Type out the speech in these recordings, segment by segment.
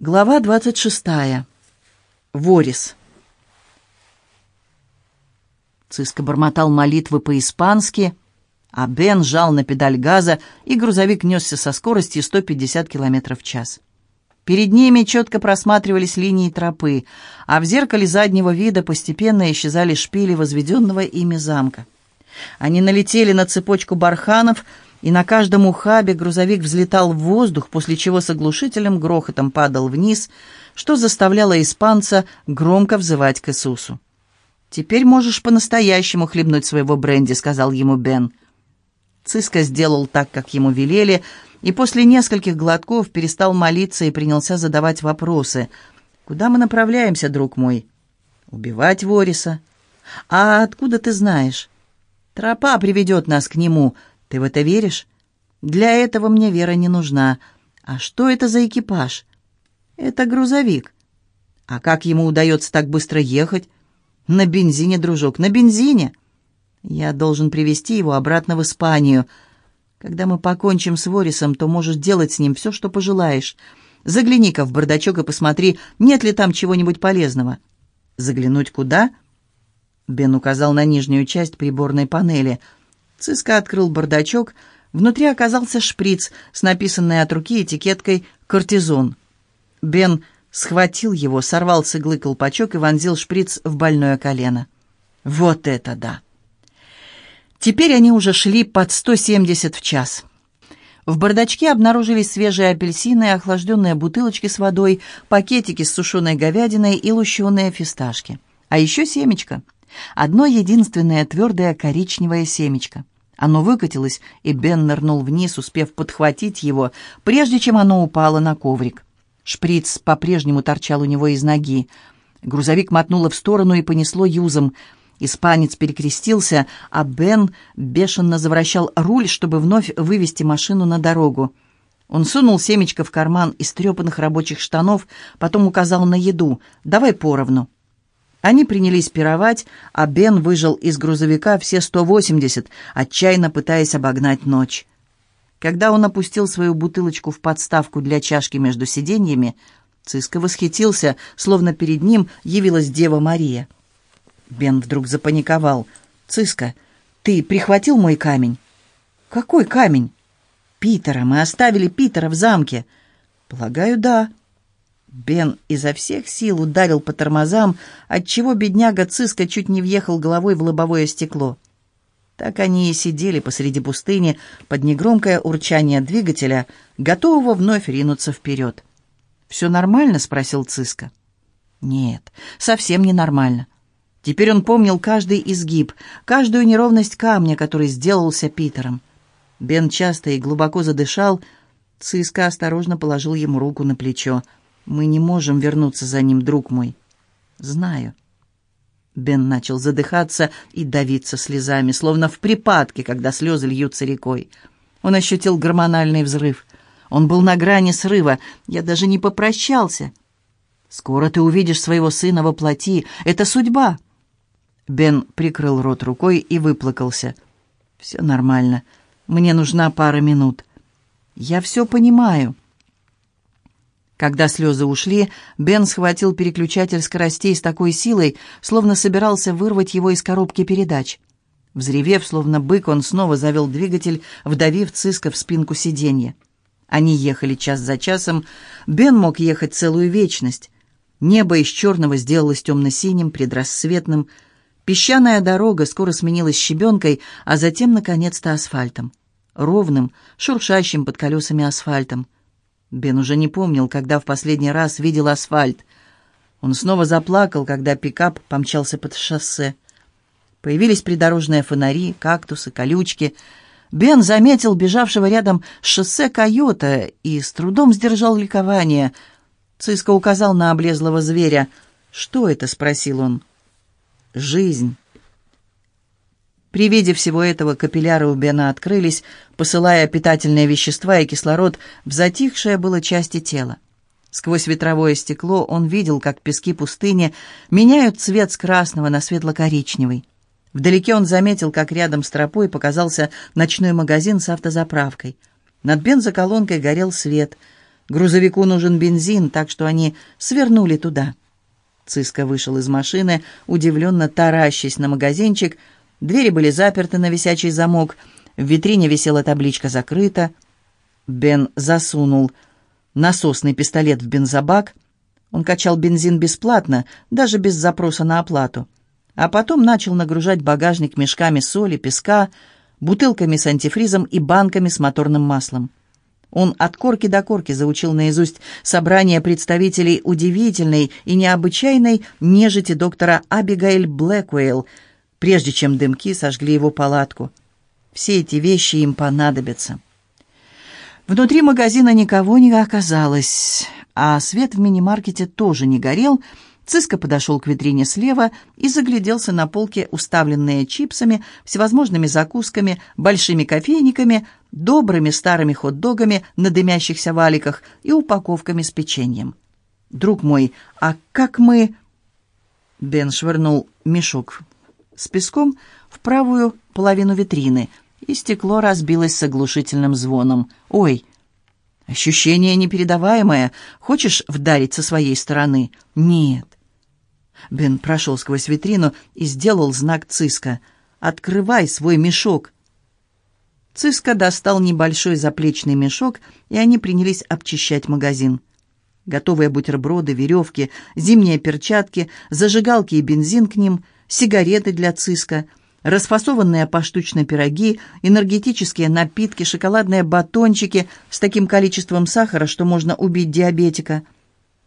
Глава 26. Ворис. Циско бормотал молитвы по-испански, а Бен жал на педаль газа, и грузовик несся со скоростью 150 км в час. Перед ними четко просматривались линии тропы, а в зеркале заднего вида постепенно исчезали шпили возведенного ими замка. Они налетели на цепочку барханов — и на каждом ухабе грузовик взлетал в воздух, после чего с оглушительным грохотом падал вниз, что заставляло испанца громко взывать к Иисусу. «Теперь можешь по-настоящему хлебнуть своего бренди», — сказал ему Бен. Циско сделал так, как ему велели, и после нескольких глотков перестал молиться и принялся задавать вопросы. «Куда мы направляемся, друг мой?» «Убивать Вориса». «А откуда ты знаешь?» «Тропа приведет нас к нему», — ты в это веришь? Для этого мне вера не нужна. А что это за экипаж? Это грузовик. А как ему удается так быстро ехать? На бензине, дружок, на бензине. Я должен привезти его обратно в Испанию. Когда мы покончим с Ворисом, то можешь делать с ним все, что пожелаешь. Загляни-ка в бардачок и посмотри, нет ли там чего-нибудь полезного. Заглянуть куда? Бен указал на нижнюю часть приборной панели — Циска открыл бардачок. Внутри оказался шприц с написанной от руки этикеткой «Кортизон». Бен схватил его, сорвал с иглы колпачок и вонзил шприц в больное колено. Вот это да! Теперь они уже шли под 170 в час. В бардачке обнаружились свежие апельсины, охлажденные бутылочки с водой, пакетики с сушеной говядиной и лущеные фисташки. А еще семечко. Одно единственное твердое коричневое семечко. Оно выкатилось, и Бен нырнул вниз, успев подхватить его, прежде чем оно упало на коврик. Шприц по-прежнему торчал у него из ноги. Грузовик мотнуло в сторону и понесло юзом. Испанец перекрестился, а Бен бешено завращал руль, чтобы вновь вывести машину на дорогу. Он сунул семечко в карман истрепанных рабочих штанов, потом указал на еду. «Давай поровну». Они принялись пировать, а Бен выжил из грузовика все 180, отчаянно пытаясь обогнать ночь. Когда он опустил свою бутылочку в подставку для чашки между сиденьями, Циско восхитился, словно перед ним явилась Дева Мария. Бен вдруг запаниковал. «Циско, ты прихватил мой камень?» «Какой камень?» «Питера. Мы оставили Питера в замке». «Полагаю, да». Бен изо всех сил ударил по тормозам, отчего бедняга Циска чуть не въехал головой в лобовое стекло. Так они и сидели посреди пустыни под негромкое урчание двигателя, готового вновь ринуться вперед. «Все нормально?» — спросил Циска. «Нет, совсем не нормально». Теперь он помнил каждый изгиб, каждую неровность камня, который сделался Питером. Бен часто и глубоко задышал. Циска осторожно положил ему руку на плечо. Мы не можем вернуться за ним, друг мой. Знаю. Бен начал задыхаться и давиться слезами, словно в припадке, когда слезы льются рекой. Он ощутил гормональный взрыв. Он был на грани срыва. Я даже не попрощался. «Скоро ты увидишь своего сына во плоти. Это судьба!» Бен прикрыл рот рукой и выплакался. «Все нормально. Мне нужна пара минут. Я все понимаю». Когда слезы ушли, Бен схватил переключатель скоростей с такой силой, словно собирался вырвать его из коробки передач. Взревев, словно бык, он снова завел двигатель, вдавив Циска в спинку сиденья. Они ехали час за часом. Бен мог ехать целую вечность. Небо из черного сделалось темно-синим, предрассветным. Песчаная дорога скоро сменилась щебенкой, а затем, наконец-то, асфальтом. Ровным, шуршащим под колесами асфальтом. Бен уже не помнил, когда в последний раз видел асфальт. Он снова заплакал, когда пикап помчался под шоссе. Появились придорожные фонари, кактусы, колючки. Бен заметил бежавшего рядом с шоссе койота и с трудом сдержал ликование. Циско указал на облезлого зверя. «Что это?» — спросил он. «Жизнь». При виде всего этого капилляры у Бена открылись, посылая питательные вещества и кислород в затихшее было части тела. Сквозь ветровое стекло он видел, как пески пустыни меняют цвет с красного на светло-коричневый. Вдалеке он заметил, как рядом с тропой показался ночной магазин с автозаправкой. Над бензоколонкой горел свет. Грузовику нужен бензин, так что они свернули туда. Циска вышел из машины, удивленно таращась на магазинчик. Двери были заперты на висячий замок. В витрине висела табличка «Закрыто». Бен засунул насосный пистолет в бензобак. Он качал бензин бесплатно, даже без запроса на оплату. А потом начал нагружать багажник мешками соли, песка, бутылками с антифризом и банками с моторным маслом. Он от корки до корки заучил наизусть собрание представителей удивительной и необычайной нежити доктора Абигейл Блэкуэлл, прежде чем дымки сожгли его палатку. Все эти вещи им понадобятся. Внутри магазина никого не оказалось, а свет в мини-маркете тоже не горел, Циско подошел к витрине слева и загляделся на полке, уставленные чипсами, всевозможными закусками, большими кофейниками, добрыми старыми хот-догами на дымящихся валиках и упаковками с печеньем. «Друг мой, а как мы...» Бен швырнул мешок с песком в правую половину витрины, и стекло разбилось с оглушительным звоном. «Ой!» «Ощущение непередаваемое. Хочешь вдарить со своей стороны?» «Нет». Бен прошел сквозь витрину и сделал знак Циско. «Открывай свой мешок!» Циско достал небольшой заплечный мешок, и они принялись обчищать магазин. Готовые бутерброды, веревки, зимние перчатки, зажигалки и бензин к ним, сигареты для Циско, расфасованные поштучно пироги, энергетические напитки, шоколадные батончики с таким количеством сахара, что можно убить диабетика –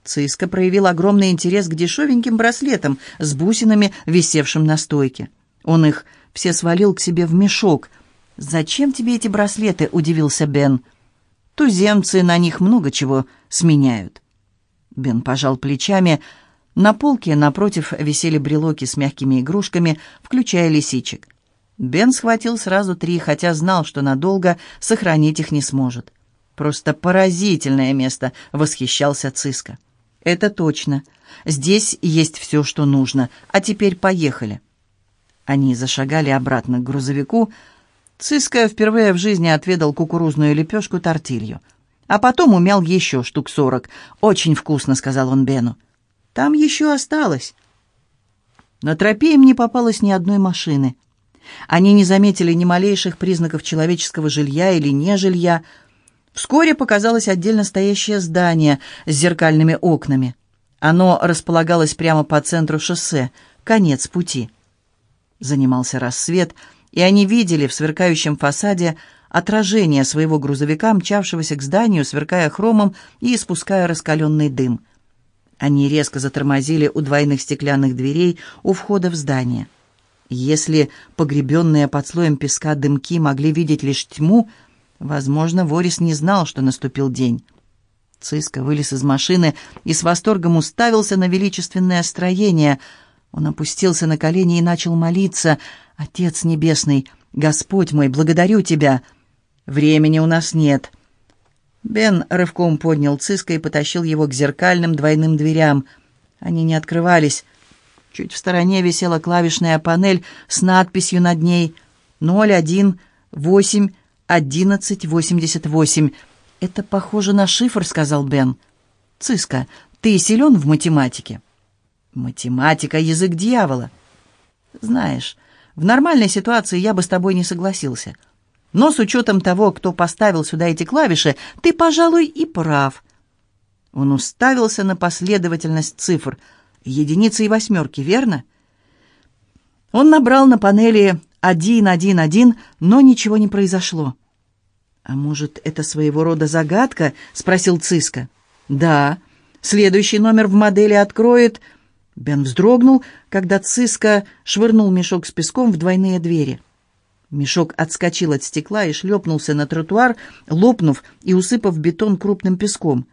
Циска проявил огромный интерес к дешевеньким браслетам с бусинами, висевшим на стойке. Он их все свалил к себе в мешок. «Зачем тебе эти браслеты?» — удивился Бен. «Туземцы на них много чего сменяют». Бен пожал плечами. На полке напротив висели брелоки с мягкими игрушками, включая лисичек. Бен схватил сразу три, хотя знал, что надолго сохранить их не сможет. «Просто поразительное место!» — восхищался Циска. «Это точно. Здесь есть все, что нужно. А теперь поехали». Они зашагали обратно к грузовику. Циска впервые в жизни отведал кукурузную лепешку тортилью. А потом умял еще штук сорок. «Очень вкусно», — сказал он Бену. «Там еще осталось». На тропе им не попалось ни одной машины. Они не заметили ни малейших признаков человеческого жилья или нежилья, Вскоре показалось отдельно стоящее здание с зеркальными окнами. Оно располагалось прямо по центру шоссе, конец пути. Занимался рассвет, и они видели в сверкающем фасаде отражение своего грузовика, мчавшегося к зданию, сверкая хромом и испуская раскаленный дым. Они резко затормозили у двойных стеклянных дверей у входа в здание. Если погребенные под слоем песка дымки могли видеть лишь тьму, Возможно, Ворис не знал, что наступил день. Циска вылез из машины и с восторгом уставился на величественное строение. Он опустился на колени и начал молиться. «Отец Небесный, Господь мой, благодарю Тебя! Времени у нас нет!» Бен рывком поднял Циска и потащил его к зеркальным двойным дверям. Они не открывались. Чуть в стороне висела клавишная панель с надписью над ней «Ноль, один, восемь, 1188. Это похоже на шифр, сказал Бен. Циска, ты силен в математике? Математика — язык дьявола. Знаешь, в нормальной ситуации я бы с тобой не согласился. Но с учетом того, кто поставил сюда эти клавиши, ты, пожалуй, и прав. Он уставился на последовательность цифр. Единицы и восьмерки, верно? Он набрал на панели один, один, один, но ничего не произошло. «А может, это своего рода загадка?» — спросил Циска. «Да. Следующий номер в модели откроет...» Бен вздрогнул, когда Циска швырнул мешок с песком в двойные двери. Мешок отскочил от стекла и шлепнулся на тротуар, лопнув и усыпав бетон крупным песком.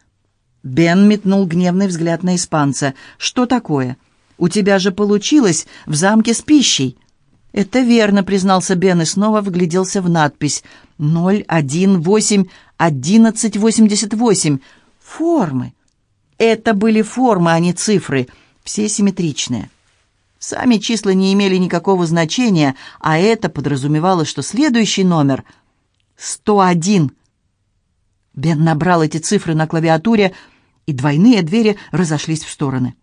Бен метнул гневный взгляд на испанца. «Что такое? У тебя же получилось в замке с пищей!» «Это верно», — признался Бен и снова вгляделся в надпись. «Ноль, один, восемь, одиннадцать, восемьдесят восемь. Формы». Это были формы, а не цифры, все симметричные. Сами числа не имели никакого значения, а это подразумевало, что следующий номер — сто один. Бен набрал эти цифры на клавиатуре, и двойные двери разошлись в стороны.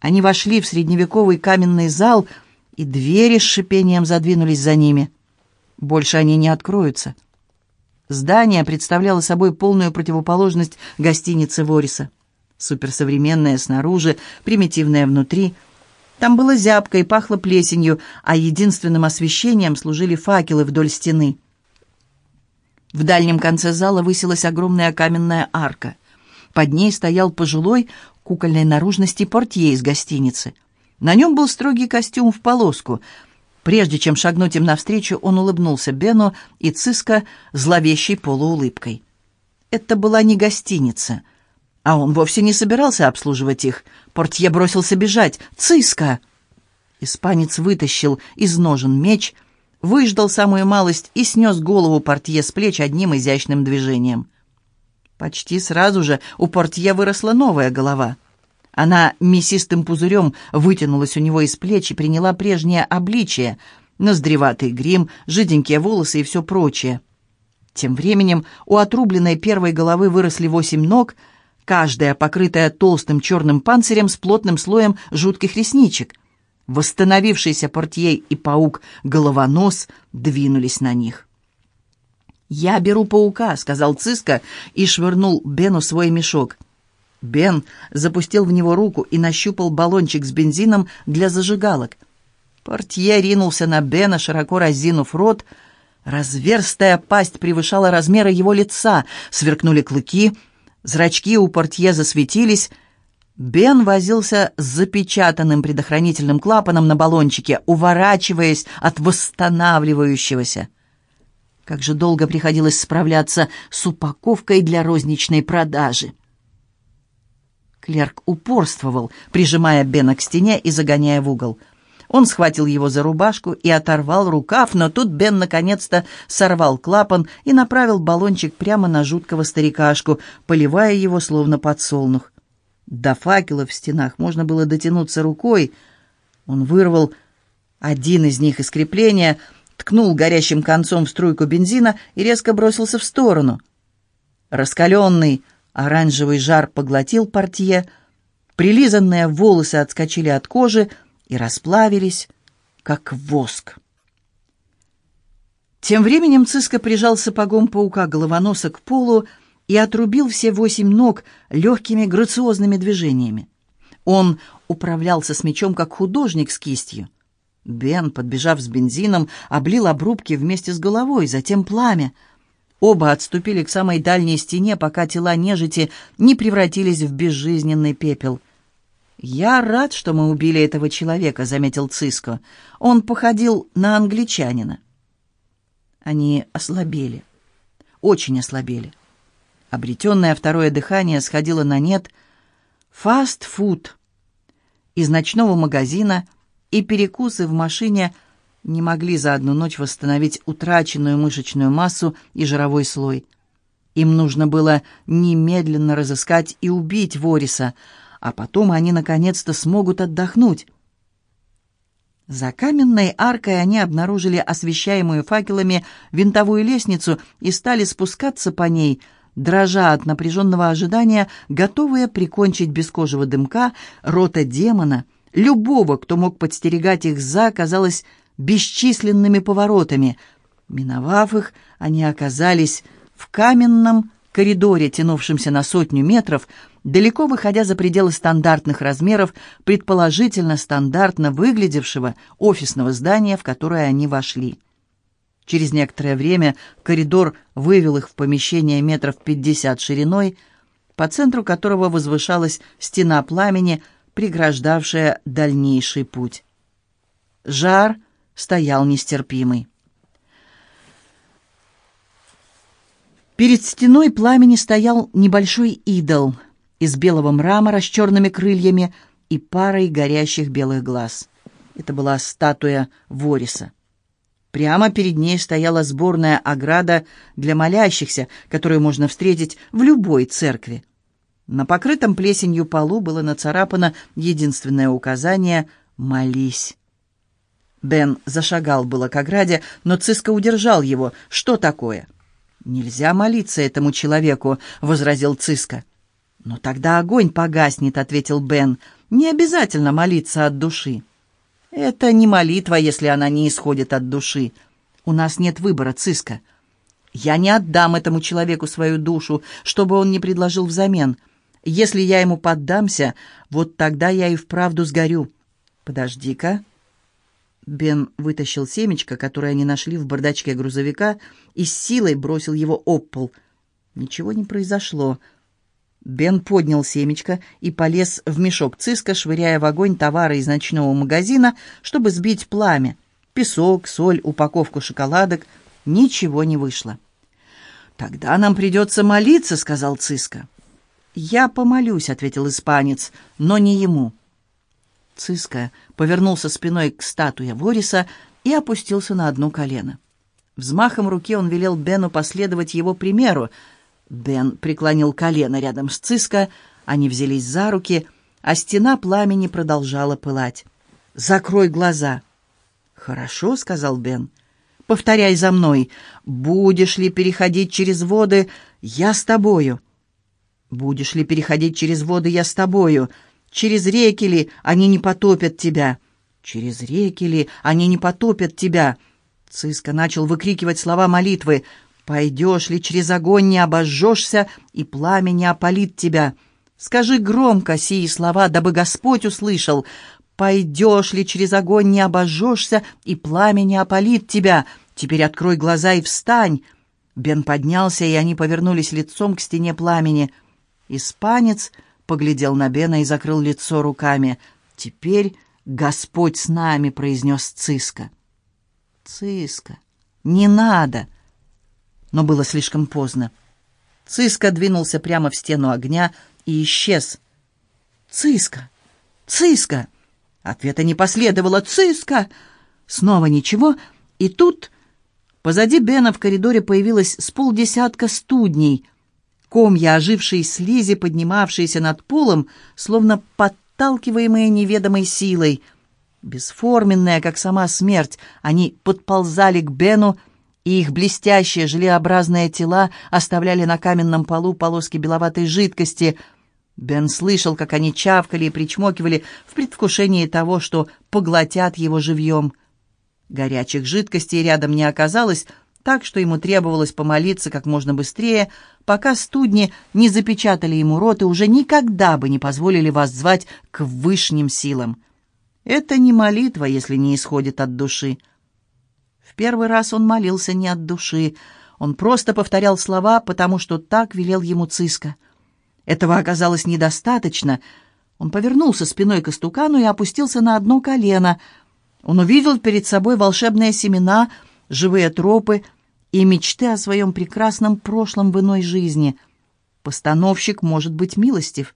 Они вошли в средневековый каменный зал, и двери с шипением задвинулись за ними. Больше они не откроются. Здание представляло собой полную противоположность гостинице Вориса. Суперсовременное снаружи, примитивное внутри. Там было зябко и пахло плесенью, а единственным освещением служили факелы вдоль стены. В дальнем конце зала высилась огромная каменная арка. Под ней стоял пожилой, кукольной наружности портье из гостиницы. На нем был строгий костюм в полоску. Прежде чем шагнуть им навстречу, он улыбнулся Бену и Циско зловещей полуулыбкой. Это была не гостиница, а он вовсе не собирался обслуживать их. Портье бросился бежать. «Циско!» Испанец вытащил из ножен меч, выждал самую малость и снес голову портье с плеч одним изящным движением. Почти сразу же у портье выросла новая голова. Она мясистым пузырем вытянулась у него из плеч и приняла прежнее обличие, ноздреватый грим, жиденькие волосы и все прочее. Тем временем у отрубленной первой головы выросли восемь ног, каждая покрытая толстым черным панцирем с плотным слоем жутких ресничек. Восстановившийся портье и паук-головонос двинулись на них. «Я беру паука», — сказал Циска и швырнул Бену свой мешок. Бен запустил в него руку и нащупал баллончик с бензином для зажигалок. Портье ринулся на Бена, широко разинув рот. Разверстая пасть превышала размеры его лица, сверкнули клыки, зрачки у портье засветились. Бен возился с запечатанным предохранительным клапаном на баллончике, уворачиваясь от восстанавливающегося. Как же долго приходилось справляться с упаковкой для розничной продажи. Клерк упорствовал, прижимая Бена к стене и загоняя в угол. Он схватил его за рубашку и оторвал рукав, но тут Бен наконец-то сорвал клапан и направил баллончик прямо на жуткого старикашку, поливая его словно подсолнух. До факелов в стенах можно было дотянуться рукой. Он вырвал один из них из крепления — ткнул горящим концом в струйку бензина и резко бросился в сторону. Раскаленный оранжевый жар поглотил портье, прилизанные волосы отскочили от кожи и расплавились, как воск. Тем временем Циско прижал сапогом паука-головоноса к полу и отрубил все восемь ног легкими грациозными движениями. Он управлялся с мечом, как художник с кистью. Бен, подбежав с бензином, облил обрубки вместе с головой, затем пламя. Оба отступили к самой дальней стене, пока тела нежити не превратились в безжизненный пепел. «Я рад, что мы убили этого человека», — заметил Циско. «Он походил на англичанина». Они ослабели, очень ослабели. Обретенное второе дыхание сходило на нет. Фаст-фуд из ночного магазина — и перекусы в машине не могли за одну ночь восстановить утраченную мышечную массу и жировой слой. Им нужно было немедленно разыскать и убить Вориса, а потом они наконец-то смогут отдохнуть. За каменной аркой они обнаружили освещаемую факелами винтовую лестницу и стали спускаться по ней, дрожа от напряженного ожидания, готовые прикончить бескожего дымка рота демона — Любого, кто мог подстерегать их за, казалось, бесчисленными поворотами. Миновав их, они оказались в каменном коридоре, тянувшемся на сотню метров, далеко выходя за пределы стандартных размеров, предположительно стандартно выглядевшего офисного здания, в которое они вошли. Через некоторое время коридор вывел их в помещение метров пятьдесят шириной, по центру которого возвышалась стена пламени, преграждавшая дальнейший путь. Жар стоял нестерпимый. Перед стеной пламени стоял небольшой идол из белого мрамора с черными крыльями и парой горящих белых глаз. Это была статуя Вориса. Прямо перед ней стояла сборная ограда для молящихся, которую можно встретить в любой церкви. На покрытом плесенью полу было нацарапано единственное указание «Молись». Бен зашагал было к ограде, но Циско удержал его. «Что такое?» «Нельзя молиться этому человеку», — возразил Циско. «Но тогда огонь погаснет», — ответил Бен. «Не обязательно молиться от души». «Это не молитва, если она не исходит от души. У нас нет выбора, Циско. Я не отдам этому человеку свою душу, что бы он ни предложил взамен. Если я ему поддамся, вот тогда я и вправду сгорю. Подожди-ка». Бен вытащил семечко, которое они нашли в бардачке грузовика, и с силой бросил его об пол. Ничего не произошло. Бен поднял семечко и полез в мешок циска, швыряя в огонь товары из ночного магазина, чтобы сбить пламя. Песок, соль, упаковку шоколадок. Ничего не вышло. «Тогда нам придется молиться», — сказал Циско. «Я помолюсь», — ответил испанец, — «но не ему». Циско повернулся спиной к статуе Вориса и опустился на одно колено. Взмахом руки он велел Бену последовать его примеру. Бен преклонил колено рядом с Циско, они взялись за руки, а стена пламени продолжала пылать. «Закрой глаза». «Хорошо», — сказал Бен. «Повторяй за мной. Будешь ли переходить через воды, я с тобою». «Будешь ли переходить через воды, я с тобою». Через реки ли они не потопят тебя? Через реки ли они не потопят тебя? Циска начал выкрикивать слова молитвы. «Пойдешь ли через огонь, не обожжешься, и пламя не опалит тебя?» Скажи громко сии слова, дабы Господь услышал. «Пойдешь ли через огонь, не обожжешься, и пламя не опалит тебя?» Теперь открой глаза и встань. Бен поднялся, и они повернулись лицом к стене пламени. Испанец поглядел на Бена и закрыл лицо руками. «Теперь Господь с нами», — произнес Циско. «Циско, не надо!» Но было слишком поздно. Циско двинулся прямо в стену огня и исчез. «Циско! Циско!» Ответа не последовало. «Циско!» Снова ничего, и тут позади Бена в коридоре появилось с полдесятка студней — комья ожившей слизи, поднимавшиеся над полом, словно подталкиваемые неведомой силой. Бесформенные, как сама смерть, они подползали к Бену, и их блестящие желеобразные тела оставляли на каменном полу полоски беловатой жидкости. Бен слышал, как они чавкали и причмокивали в предвкушении того, что поглотят его живьем. Горячих жидкостей рядом не оказалось, так что ему требовалось помолиться как можно быстрее, пока студни не запечатали ему рот и уже никогда бы не позволили вас звать к высшим силам. Это не молитва, если не исходит от души. В первый раз он молился не от души, он просто повторял слова, потому что так велел ему Циска. Этого оказалось недостаточно. Он повернулся спиной к истукану и опустился на одно колено. Он увидел перед собой волшебные семена — живые тропы и мечты о своем прекрасном прошлом в иной жизни. Постановщик может быть милостив.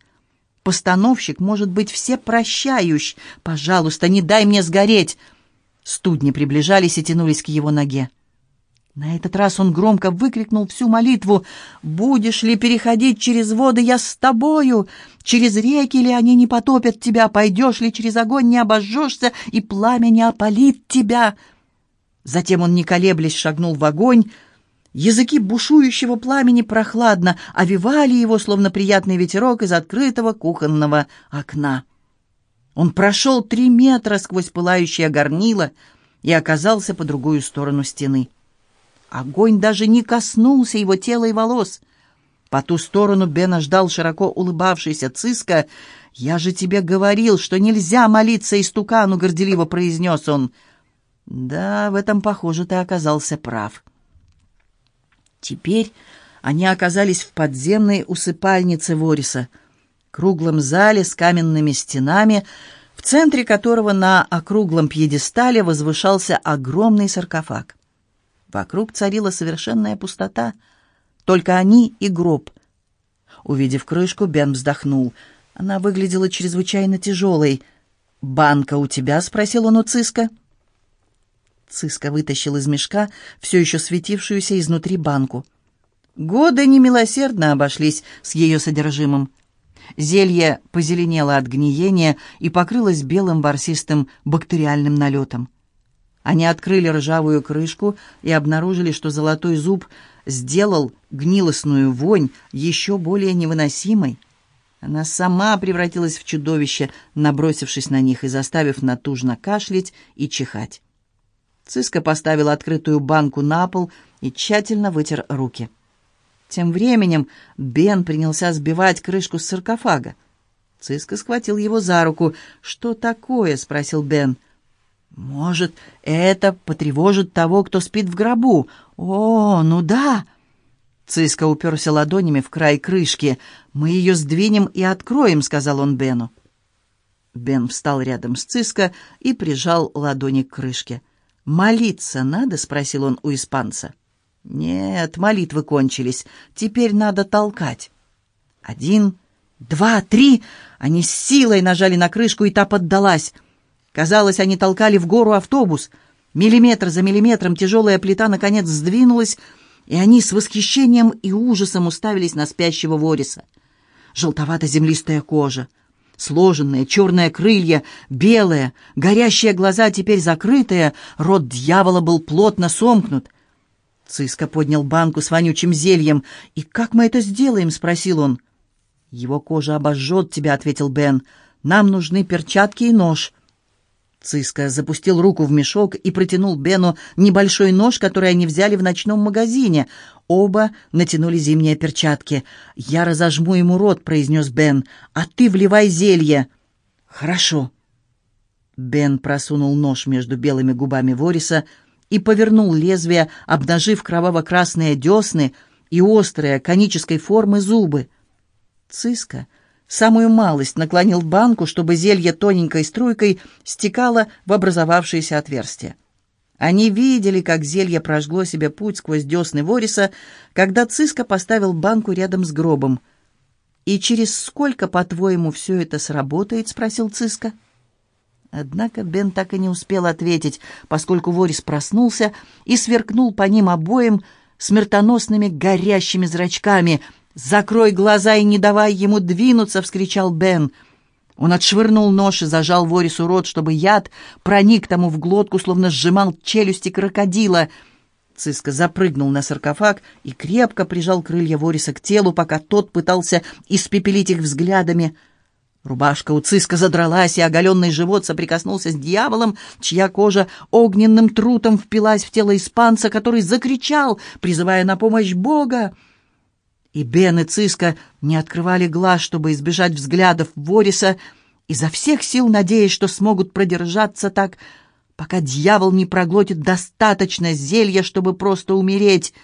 Постановщик может быть всепрощающ. Пожалуйста, не дай мне сгореть. Студни приближались и тянулись к его ноге. На этот раз он громко выкрикнул всю молитву. «Будешь ли переходить через воды, я с тобою? Через реки ли они не потопят тебя? Пойдешь ли через огонь, не обожжешься, и пламя не опалит тебя?» Затем он, не колеблясь, шагнул в огонь. Языки бушующего пламени прохладно овивали его, словно приятный ветерок из открытого кухонного окна. Он прошел три метра сквозь пылающее горнило и оказался по другую сторону стены. Огонь даже не коснулся его тела и волос. По ту сторону Бена ждал широко улыбавшийся Циска. «Я же тебе говорил, что нельзя молиться истукану», — горделиво произнес он. Да, в этом, похоже, ты оказался прав. Теперь они оказались в подземной усыпальнице Вориса, круглом зале с каменными стенами, в центре которого на округлом пьедестале возвышался огромный саркофаг. Вокруг царила совершенная пустота, только они и гроб. Увидев крышку, Бен вздохнул. Она выглядела чрезвычайно тяжелой. «Банка у тебя?» — спросил он у Циска. — Циска вытащил из мешка все еще светившуюся изнутри банку. Годы немилосердно обошлись с ее содержимым. Зелье позеленело от гниения и покрылось белым ворсистым бактериальным налетом. Они открыли ржавую крышку и обнаружили, что золотой зуб сделал гнилостную вонь еще более невыносимой. Она сама превратилась в чудовище, набросившись на них и заставив натужно кашлять и чихать. Циска поставил открытую банку на пол и тщательно вытер руки. Тем временем Бен принялся сбивать крышку с саркофага. Циска схватил его за руку. «Что такое?» — спросил Бен. «Может, это потревожит того, кто спит в гробу? О, ну да!» Циско уперся ладонями в край крышки. «Мы ее сдвинем и откроем», — сказал он Бену. Бен встал рядом с Циско и прижал ладони к крышке. «Молиться надо?» — спросил он у испанца. «Нет, молитвы кончились. Теперь надо толкать». «Один, два, три!» Они с силой нажали на крышку, и та поддалась. Казалось, они толкали в гору автобус. Миллиметр за миллиметром тяжелая плита наконец сдвинулась, и они с восхищением и ужасом уставились на спящего Вориса. Желтовато-землистая кожа, сложенные черные крылья, белые, горящие глаза теперь закрытые, рот дьявола был плотно сомкнут. Циско поднял банку с вонючим зельем. «И как мы это сделаем?» — спросил он. «Его кожа обожжет тебя», — ответил Бен. «Нам нужны перчатки и нож». Циско запустил руку в мешок и протянул Бену небольшой нож, который они взяли в ночном магазине. Оба натянули зимние перчатки. «Я разожму ему рот», — произнес Бен, — «а ты вливай зелье». «Хорошо». Бен просунул нож между белыми губами Вориса и повернул лезвие, обнажив кроваво-красные десны и острые конической формы зубы. Циско самую малость наклонил банку, чтобы зелье тоненькой струйкой стекало в образовавшееся отверстие. Они видели, как зелье прожгло себе путь сквозь десны Вориса, когда Циско поставил банку рядом с гробом. «И через сколько, по-твоему, все это сработает?» — спросил Циско. Однако Бен так и не успел ответить, поскольку Ворис проснулся и сверкнул по ним обоим смертоносными горящими зрачками — «Закрой глаза и не давай ему двинуться!» — вскричал Бен. Он отшвырнул нож и зажал Ворису рот, чтобы яд проник тому в глотку, словно сжимал челюсти крокодила. Циска запрыгнул на саркофаг и крепко прижал крылья Вориса к телу, пока тот пытался испепелить их взглядами. Рубашка у Циска задралась, и оголенный живот соприкоснулся с дьяволом, чья кожа огненным трутом впилась в тело испанца, который закричал, призывая на помощь Бога. И Бен и Циска не открывали глаз, чтобы избежать взглядов Вориса, изо всех сил надеясь, что смогут продержаться так, пока дьявол не проглотит достаточно зелья, чтобы просто умереть.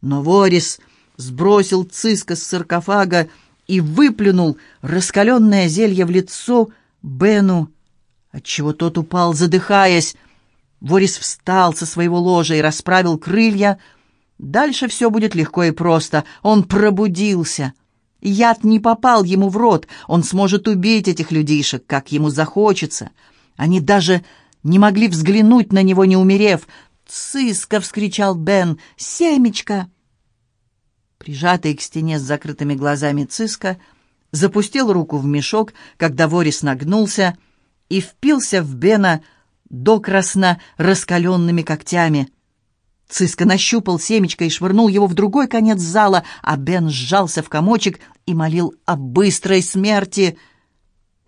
Но Ворис сбросил Циска с саркофага и выплюнул раскаленное зелье в лицо Бену, отчего тот упал, задыхаясь. Ворис встал со своего ложа и расправил крылья — Дальше все будет легко и просто. Он пробудился. Яд не попал ему в рот. Он сможет убить этих людишек, как ему захочется. Они даже не могли взглянуть на него, не умерев. «Циска!» — вскричал Бен. «Семечка!» Прижатый к стене с закрытыми глазами Циска запустил руку в мешок, когда Ворис нагнулся и впился в Бена докрасно раскаленными когтями — Циска нащупал семечко и швырнул его в другой конец зала, а Бен сжался в комочек и молил о быстрой смерти.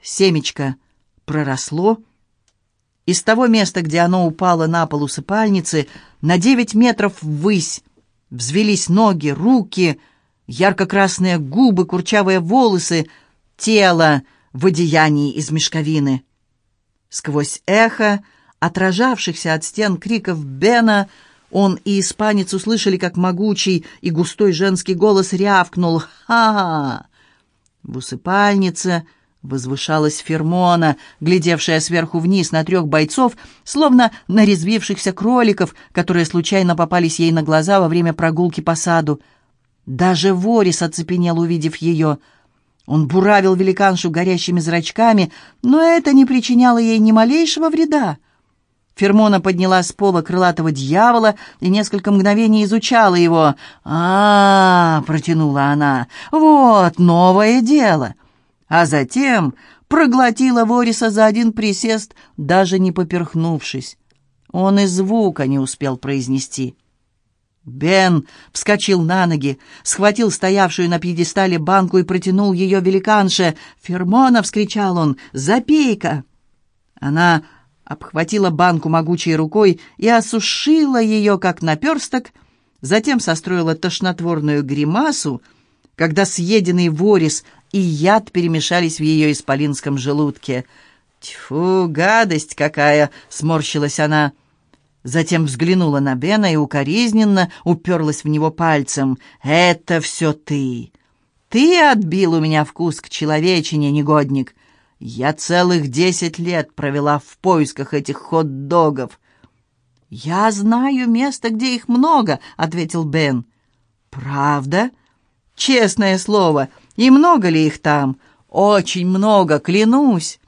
Семечко проросло. Из того места, где оно упало на пол усыпальницы, на девять метров ввысь, взвелись ноги, руки, ярко-красные губы, курчавые волосы, тело в одеянии из мешковины. Сквозь эхо, отражавшихся от стен криков Бена, он и испанец услышали, как могучий и густой женский голос рявкнул «Ха!». В усыпальнице возвышалась Фермона, глядевшая сверху вниз на трех бойцов, словно на резвившихся кроликов, которые случайно попались ей на глаза во время прогулки по саду. Даже Ворис оцепенел, увидев ее. Он буравил великаншу горящими зрачками, но это не причиняло ей ни малейшего вреда. Фермона подняла с пола крылатого дьявола и несколько мгновений изучала его. а, -а, -а протянула она, — «вот новое дело!» А затем проглотила Вориса за один присест, даже не поперхнувшись. Он и звука не успел произнести. Бен вскочил на ноги, схватил стоявшую на пьедестале банку и протянул ее великанше. «Фермона!» — вскричал он. «Запей-ка!» Она обхватила банку могучей рукой и осушила ее, как наперсток, затем состроила тошнотворную гримасу, когда съеденный ворис и яд перемешались в ее исполинском желудке. «Тьфу, гадость какая!» — сморщилась она. Затем взглянула на Бена и укоризненно уперлась в него пальцем. «Это все ты! Ты отбил у меня вкус к человечине, негодник! Я целых десять лет провела в поисках этих хот-догов!» «Я знаю место, где их много», — ответил Бен. «Правда? Честное слово, и много ли их там? Очень много, клянусь!»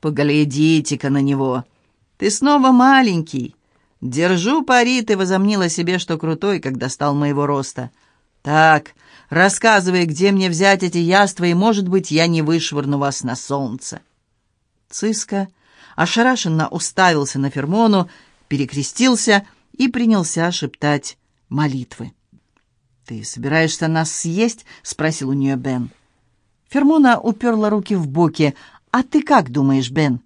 «Поглядите-ка на него!» Ты снова маленький. Держу пари, ты возомнила себе, что крутой, когда стал моего роста. Так, рассказывай, где мне взять эти яства, и, может быть, я не вышвырну вас на солнце. Циска ошарашенно уставился на Фермону, перекрестился и принялся шептать молитвы. «Ты собираешься нас съесть?» — спросил у нее Бен. Фермона уперла руки в боки. «А ты как думаешь, Бен?»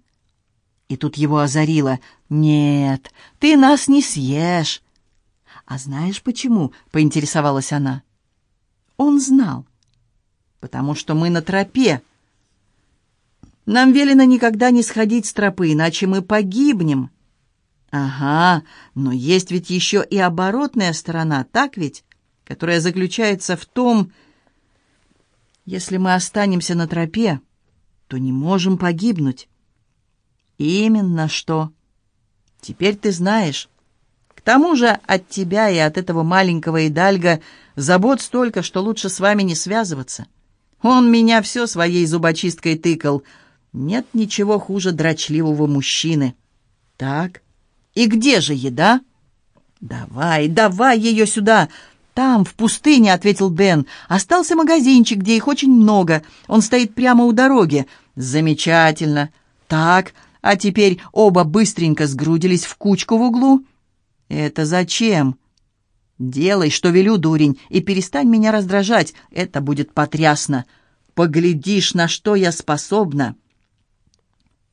И тут его озарило. «Нет, ты нас не съешь». «А знаешь почему?» — поинтересовалась она. Он знал. «Потому что мы на тропе. Нам велено никогда не сходить с тропы, иначе мы погибнем». «Ага, но есть ведь еще и оборотная сторона, так ведь? Которая заключается в том, если мы останемся на тропе, то не можем погибнуть». «Именно что. Теперь ты знаешь. К тому же от тебя и от этого маленького Идальга забот столько, что лучше с вами не связываться. Он меня все своей зубочисткой тыкал. Нет ничего хуже дрочливого мужчины. Так, и где же еда?» «Давай, давай ее сюда!» «Там, в пустыне», — ответил Бен. «Остался магазинчик, где их очень много. Он стоит прямо у дороги». «Замечательно. Так, а теперь оба быстренько сгрудились в кучку в углу. «Это зачем?» «Делай, что велю, дурень, и перестань меня раздражать. Это будет потрясно. Поглядишь, на что я способна».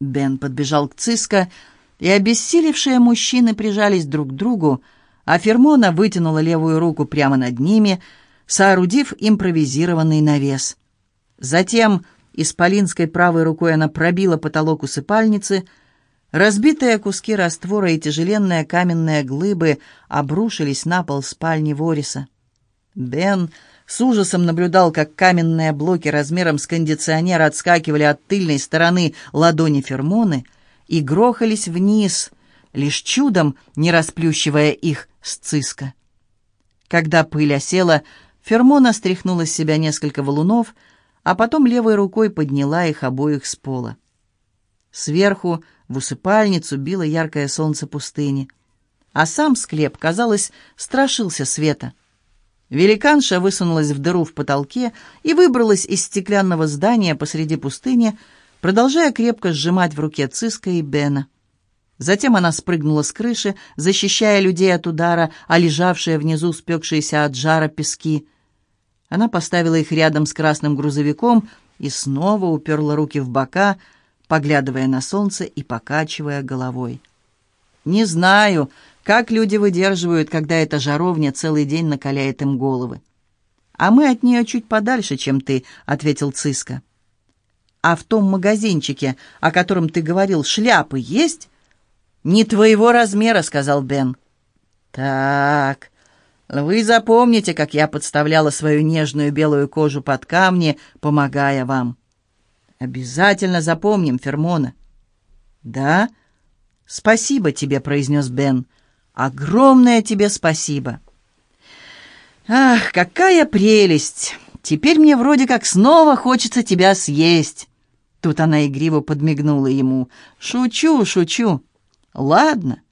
Бен подбежал к Циско, и обессилевшие мужчины прижались друг к другу, а Фермона вытянула левую руку прямо над ними, соорудив импровизированный навес. Затем Исполинской правой рукой она пробила потолок усыпальницы. Разбитые куски раствора и тяжеленные каменные глыбы обрушились на пол спальни Вориса. Бен с ужасом наблюдал, как каменные блоки размером с кондиционер отскакивали от тыльной стороны ладони Фермоны и грохались вниз, лишь чудом не расплющивая их с циска. Когда пыль осела, Фермона стряхнула с себя несколько валунов — а потом левой рукой подняла их обоих с пола. Сверху в усыпальницу било яркое солнце пустыни, а сам склеп, казалось, страшился света. Великанша высунулась в дыру в потолке и выбралась из стеклянного здания посреди пустыни, продолжая крепко сжимать в руке Циска и Бена. Затем она спрыгнула с крыши, защищая людей от удара, а лежавшие внизу спекшиеся от жара пески — она поставила их рядом с красным грузовиком и снова уперла руки в бока, поглядывая на солнце и покачивая головой. «Не знаю, как люди выдерживают, когда эта жаровня целый день накаляет им головы». «А мы от нее чуть подальше, чем ты», — ответил Циска. «А в том магазинчике, о котором ты говорил, шляпы есть?» «Не твоего размера», — сказал Бен. «Так, вы запомните, как я подставляла свою нежную белую кожу под камни, помогая вам. Обязательно запомним, Фермона. Да? Спасибо тебе, произнес Бен. Огромное тебе спасибо. Ах, какая прелесть! Теперь мне вроде как снова хочется тебя съесть. Тут она игриво подмигнула ему. Шучу, шучу. Ладно,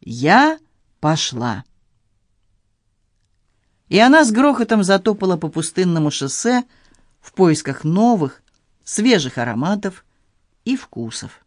я пошла и она с грохотом затопала по пустынному шоссе в поисках новых, свежих ароматов и вкусов.